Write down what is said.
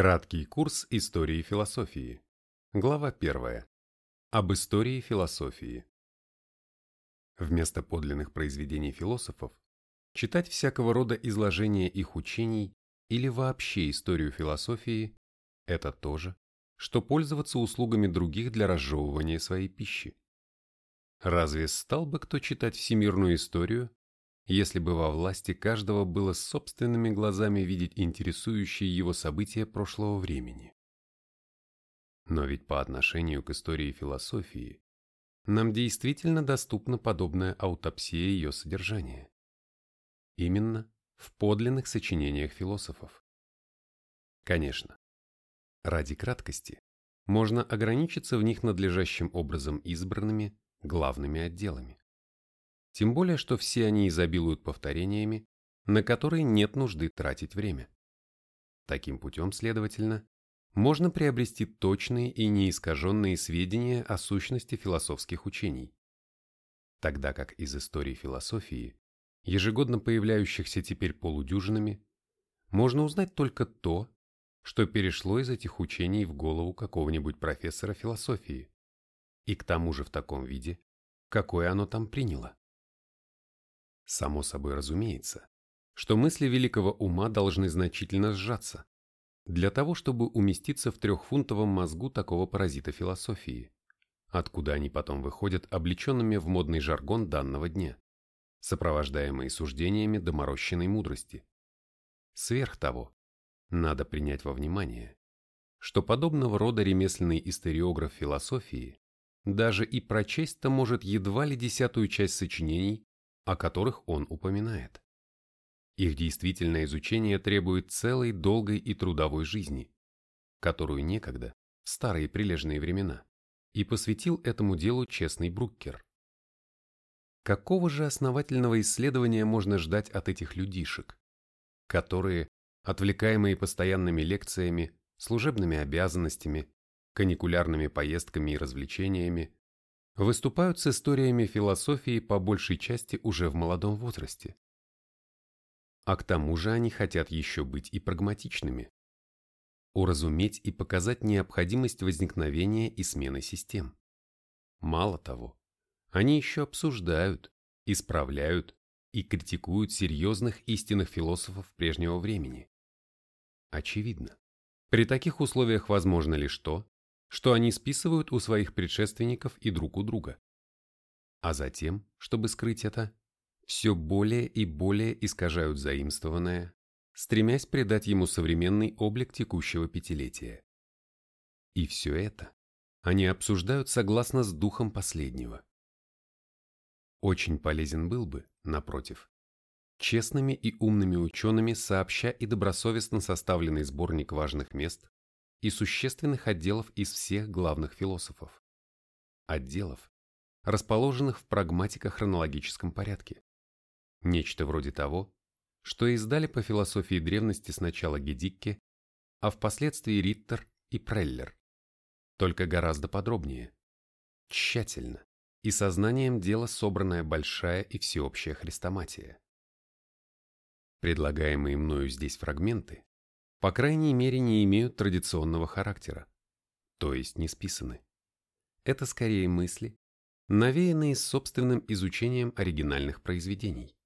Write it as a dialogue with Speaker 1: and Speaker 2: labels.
Speaker 1: Краткий курс истории философии. Глава 1. Об истории философии. Вместо подлинных произведений философов читать всякого рода изложения их учений или вообще историю философии – это то же, что пользоваться услугами других для разжевывания своей пищи. Разве стал бы кто читать всемирную историю, если бы во власти каждого было собственными глазами видеть интересующие его события прошлого времени? Но ведь по отношению к истории философии нам действительно доступна подобная аутопсия ее содержания. Именно в подлинных сочинениях философов. Конечно, ради краткости можно ограничиться в них надлежащим образом избранными главными отделами. Тем более, что все они изобилуют повторениями, на которые нет нужды тратить время. Таким путем, следовательно, можно приобрести точные и неискаженные сведения о сущности философских учений. Тогда как из истории философии, ежегодно появляющихся теперь полудюжинами, можно узнать только то, что перешло из этих учений в голову какого-нибудь профессора философии, и к тому же в таком виде, какое оно там приняло. Само собой разумеется, что мысли великого ума должны значительно сжаться, для того, чтобы уместиться в трехфунтовом мозгу такого паразита философии, откуда они потом выходят облеченными в модный жаргон данного дня, сопровождаемые суждениями доморощенной мудрости. Сверх того, надо принять во внимание, что подобного рода ремесленный историограф философии даже и прочесть-то может едва ли десятую часть сочинений, о которых он упоминает. Их действительное изучение требует целой долгой и трудовой жизни, которую некогда, в старые прилежные времена, и посвятил этому делу честный Бруккер. Какого же основательного исследования можно ждать от этих людишек, которые, отвлекаемые постоянными лекциями, служебными обязанностями, каникулярными поездками и развлечениями, выступают с историями философии по большей части уже в молодом возрасте. А к тому же они хотят еще быть и прагматичными, уразуметь и показать необходимость возникновения и смены систем. Мало того, они еще обсуждают, исправляют и критикуют серьезных истинных философов прежнего времени. Очевидно, при таких условиях возможно лишь то, что они списывают у своих предшественников и друг у друга. А затем, чтобы скрыть это, все более и более искажают заимствованное, стремясь придать ему современный облик текущего пятилетия. И все это они обсуждают согласно с духом последнего. Очень полезен был бы, напротив, честными и умными учеными сообща и добросовестно составленный сборник важных мест, и существенных отделов из всех главных философов. Отделов, расположенных в прагматико-хронологическом порядке. Нечто вроде того, что издали по философии древности сначала Гедикке, а впоследствии Риттер и Преллер. Только гораздо подробнее, тщательно и сознанием дела собранная большая и всеобщая хрестоматия. Предлагаемые мною здесь фрагменты по крайней мере не имеют традиционного характера, то есть не списаны. Это скорее мысли, навеянные собственным изучением оригинальных произведений.